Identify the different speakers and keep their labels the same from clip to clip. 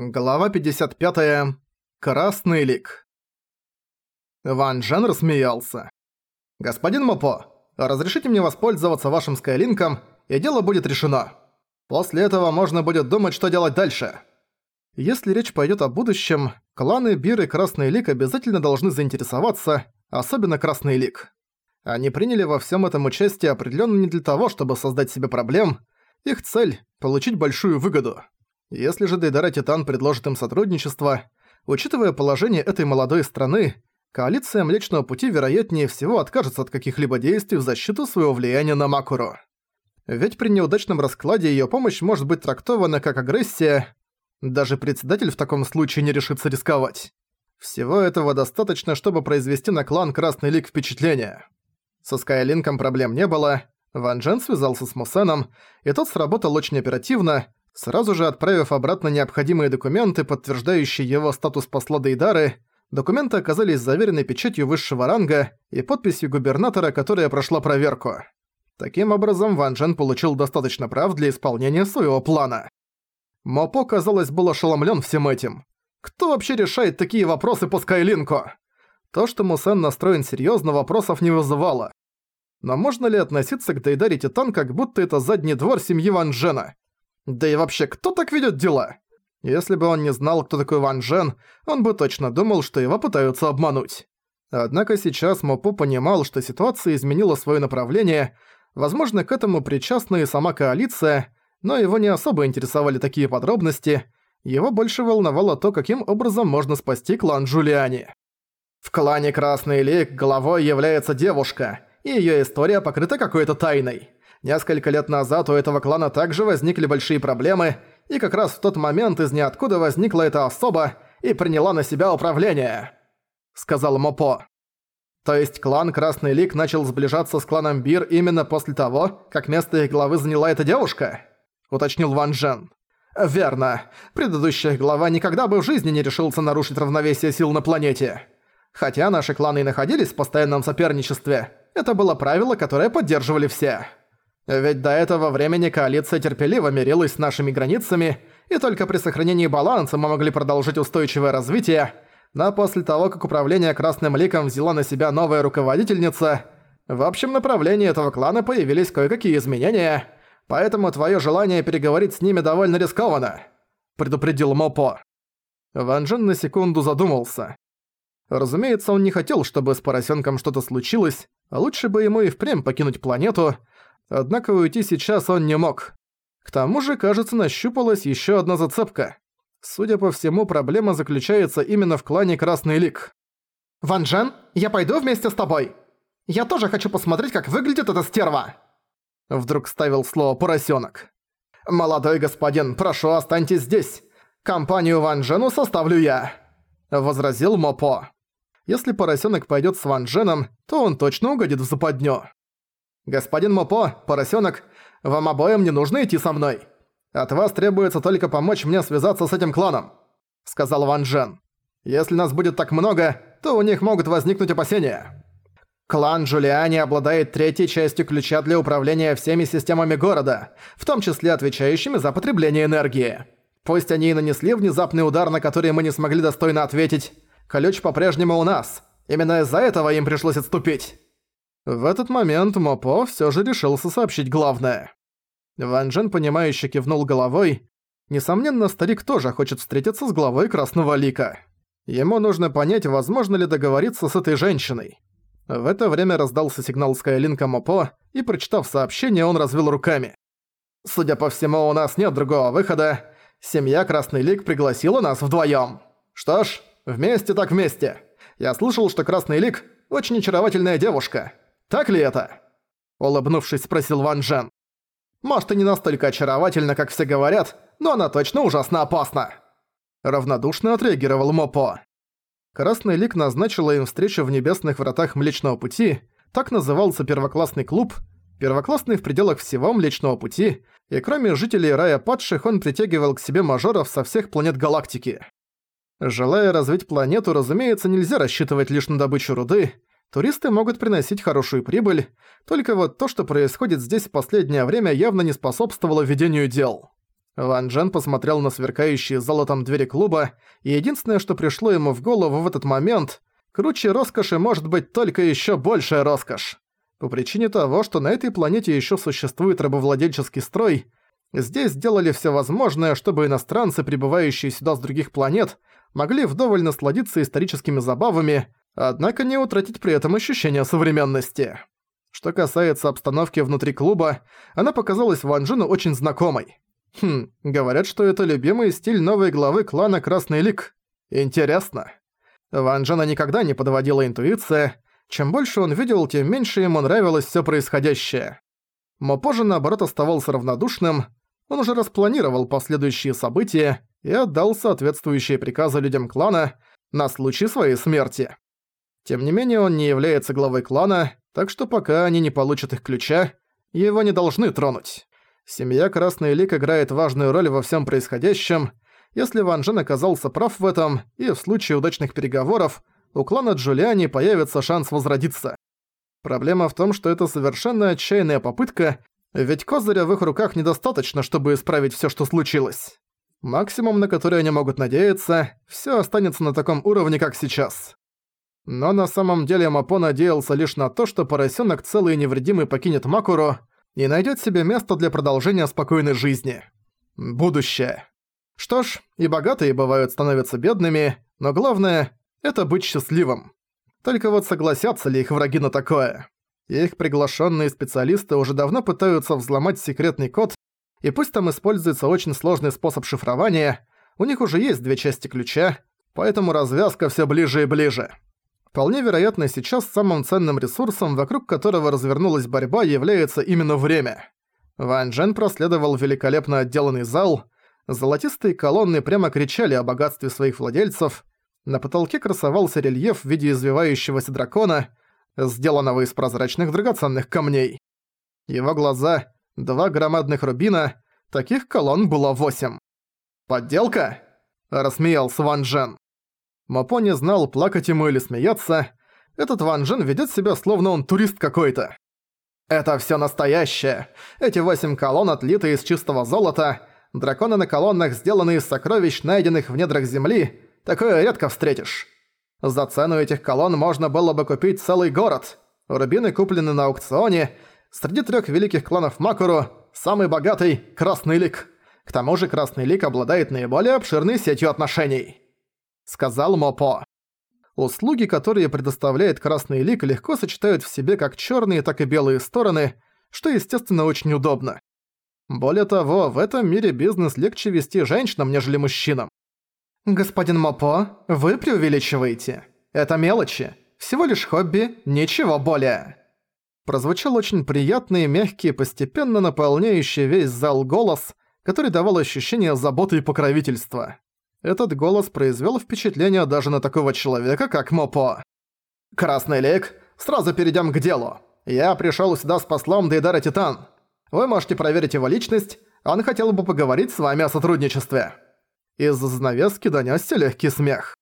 Speaker 1: Глава 55. Красный лик. Ван Джен рассмеялся. «Господин Мопо, разрешите мне воспользоваться вашим скайлинком, и дело будет решено. После этого можно будет думать, что делать дальше». Если речь пойдет о будущем, кланы Бир и Красный Лик обязательно должны заинтересоваться, особенно Красный Лик. Они приняли во всем этом участие определенно не для того, чтобы создать себе проблем. Их цель – получить большую выгоду. Если же Дейдара Титан предложит им сотрудничество, учитывая положение этой молодой страны, коалиция Млечного Пути вероятнее всего откажется от каких-либо действий в защиту своего влияния на Макуру. Ведь при неудачном раскладе её помощь может быть трактована как агрессия, даже председатель в таком случае не решится рисковать. Всего этого достаточно, чтобы произвести на клан Красный Лик впечатление. Со Скайлинком проблем не было, Ван Джен связался с Мусеном, и тот сработал очень оперативно, Сразу же отправив обратно необходимые документы, подтверждающие его статус посла Дейдары, документы оказались заверены печатью высшего ранга и подписью губернатора, которая прошла проверку. Таким образом, Ван Джен получил достаточно прав для исполнения своего плана. Мопо, казалось, был ошеломлен всем этим. Кто вообще решает такие вопросы по Скайлинку? То, что Мусен настроен серьезно, вопросов не вызывало. Но можно ли относиться к Дейдаре Титан, как будто это задний двор семьи Ван Джена? Да и вообще, кто так ведет дела? Если бы он не знал, кто такой Ван Джен, он бы точно думал, что его пытаются обмануть. Однако сейчас Мопу понимал, что ситуация изменила свое направление, возможно, к этому причастна и сама коалиция, но его не особо интересовали такие подробности, его больше волновало то, каким образом можно спасти клан Джулиани. В клане Красный Лик головой является девушка, и её история покрыта какой-то тайной. Несколько лет назад у этого клана также возникли большие проблемы, и как раз в тот момент из ниоткуда возникла эта особа и приняла на себя управление», — сказал Мопо. То есть клан Красный Лик начал сближаться с кланом Бир именно после того, как место их главы заняла эта девушка? Уточнил Ван Джен. Верно. Предыдущая глава никогда бы в жизни не решился нарушить равновесие сил на планете. Хотя наши кланы и находились в постоянном соперничестве, это было правило, которое поддерживали все. Ведь до этого времени коалиция терпеливо мирилась с нашими границами, и только при сохранении баланса мы могли продолжить устойчивое развитие, но после того, как управление Красным Ликом взяла на себя новая руководительница, в общем направлении этого клана появились кое-какие изменения, поэтому твое желание переговорить с ними довольно рискованно», — предупредил Мопо. Ван Джен на секунду задумался. Разумеется, он не хотел, чтобы с поросенком что-то случилось, а лучше бы ему и впрямь покинуть планету, Однако уйти сейчас он не мог. К тому же, кажется, нащупалась еще одна зацепка. Судя по всему, проблема заключается именно в клане Красный Лик. «Ван Джен, я пойду вместе с тобой. Я тоже хочу посмотреть, как выглядит эта стерва!» Вдруг ставил слово «поросёнок». «Молодой господин, прошу, останьтесь здесь. Компанию Ван Джену составлю я», — возразил Мопо. Если поросёнок пойдёт с Ван Дженом, то он точно угодит в западню. «Господин Мопо, поросенок, вам обоим не нужно идти со мной. От вас требуется только помочь мне связаться с этим кланом», — сказал Ван Джен. «Если нас будет так много, то у них могут возникнуть опасения». Клан Джулиани обладает третьей частью ключа для управления всеми системами города, в том числе отвечающими за потребление энергии. Пусть они и нанесли внезапный удар, на который мы не смогли достойно ответить, ключ по-прежнему у нас. Именно из-за этого им пришлось отступить. В этот момент Мопо всё же решился сообщить главное. Ван Джен, понимающе кивнул головой. Несомненно, старик тоже хочет встретиться с главой Красного Лика. Ему нужно понять, возможно ли договориться с этой женщиной. В это время раздался сигнал Скайлинка Мопо, и, прочитав сообщение, он развел руками. «Судя по всему, у нас нет другого выхода. Семья Красный Лик пригласила нас вдвоём. Что ж, вместе так вместе. Я слышал, что Красный Лик – очень очаровательная девушка. Так ли это?» Улыбнувшись, спросил Ван Джен. «Может, и не настолько очаровательна, как все говорят, но она точно ужасно опасна!» Равнодушно отреагировал Мопо. Красный Лик назначила им встречу в Небесных Вратах Млечного Пути, так назывался первоклассный клуб, первоклассный в пределах всего Млечного Пути, и кроме жителей Рая Падших он притягивал к себе мажоров со всех планет галактики. Желая развить планету, разумеется, нельзя рассчитывать лишь на добычу руды, Туристы могут приносить хорошую прибыль, только вот то, что происходит здесь в последнее время, явно не способствовало ведению дел. Ван Джен посмотрел на сверкающие золотом двери клуба, и единственное, что пришло ему в голову в этот момент, круче роскоши может быть только еще большая роскошь. По причине того, что на этой планете еще существует рабовладельческий строй, здесь сделали все возможное, чтобы иностранцы, прибывающие сюда с других планет, могли вдоволь насладиться историческими забавами, однако не утратить при этом ощущение современности. Что касается обстановки внутри клуба, она показалась Ван Джину очень знакомой. Хм, говорят, что это любимый стиль новой главы клана Красный Лик. Интересно. Ван Джена никогда не подводила интуиция. Чем больше он видел, тем меньше ему нравилось всё происходящее. Мопо же, наоборот, оставался равнодушным. Он уже распланировал последующие события и отдал соответствующие приказы людям клана на случай своей смерти. Тем не менее, он не является главой клана, так что пока они не получат их ключа, его не должны тронуть. Семья Красный Лик играет важную роль во всем происходящем. Если Ван Джен оказался прав в этом, и в случае удачных переговоров, у клана Джулиани появится шанс возродиться. Проблема в том, что это совершенно отчаянная попытка, ведь козыря в их руках недостаточно, чтобы исправить всё, что случилось. Максимум, на который они могут надеяться, всё останется на таком уровне, как сейчас. Но на самом деле Мапо надеялся лишь на то, что поросенок целый и невредимый покинет Макуру и найдет себе место для продолжения спокойной жизни. Будущее. Что ж, и богатые бывают становятся бедными, но главное – это быть счастливым. Только вот согласятся ли их враги на такое? Их приглашенные специалисты уже давно пытаются взломать секретный код, и пусть там используется очень сложный способ шифрования, у них уже есть две части ключа, поэтому развязка все ближе и ближе. Вполне вероятно, сейчас самым ценным ресурсом, вокруг которого развернулась борьба, является именно время. Ван Джен проследовал великолепно отделанный зал, золотистые колонны прямо кричали о богатстве своих владельцев, на потолке красовался рельеф в виде извивающегося дракона, сделанного из прозрачных драгоценных камней. Его глаза — два громадных рубина, таких колонн было восемь. «Подделка?» — рассмеялся Ван Джен. Мапо не знал, плакать ему или смеяться. Этот Ван Джен ведет себя, словно он турист какой-то. «Это все настоящее. Эти восемь колонн отлиты из чистого золота. Драконы на колоннах сделаны из сокровищ, найденных в недрах земли. Такое редко встретишь. За цену этих колонн можно было бы купить целый город. Рубины куплены на аукционе. Среди трех великих кланов Макуру самый богатый – Красный Лик. К тому же Красный Лик обладает наиболее обширной сетью отношений сказал Мопо. Услуги, которые предоставляет Красный Лик, легко сочетают в себе как черные, так и белые стороны, что, естественно, очень удобно. Более того, в этом мире бизнес легче вести женщинам, нежели мужчинам. «Господин Мопо, вы преувеличиваете. Это мелочи. Всего лишь хобби, ничего более». Прозвучал очень приятный, мягкий, постепенно наполняющий весь зал голос, который давал ощущение заботы и покровительства. Этот голос произвел впечатление даже на такого человека, как Мопо. «Красный лик, сразу перейдем к делу. Я пришел сюда с послом Дейдара Титан. Вы можете проверить его личность, он хотел бы поговорить с вами о сотрудничестве». Из-за занавески донёсся легкий смех.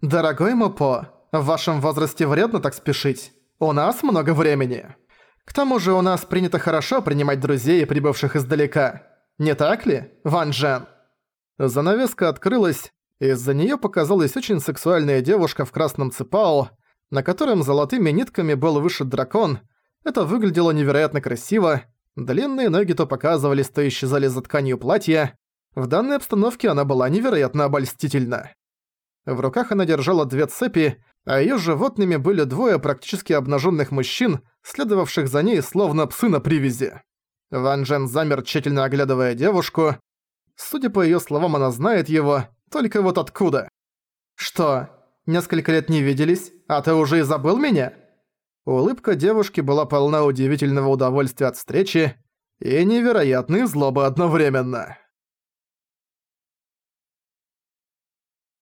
Speaker 1: «Дорогой Мопо, в вашем возрасте вредно так спешить. У нас много времени. К тому же у нас принято хорошо принимать друзей, прибывших издалека. Не так ли, Ван Джен?» Занавеска открылась, и из-за неё показалась очень сексуальная девушка в красном цепао, на котором золотыми нитками был вышит дракон. Это выглядело невероятно красиво. Длинные ноги то показывались, то исчезали за тканью платья. В данной обстановке она была невероятно обольстительна. В руках она держала две цепи, а её животными были двое практически обнажённых мужчин, следовавших за ней словно псы на привязи. Ван Джен замер, тщательно оглядывая девушку. Судя по её словам, она знает его, только вот откуда. «Что, несколько лет не виделись, а ты уже и забыл меня?» Улыбка девушки была полна удивительного удовольствия от встречи и невероятной злобы одновременно.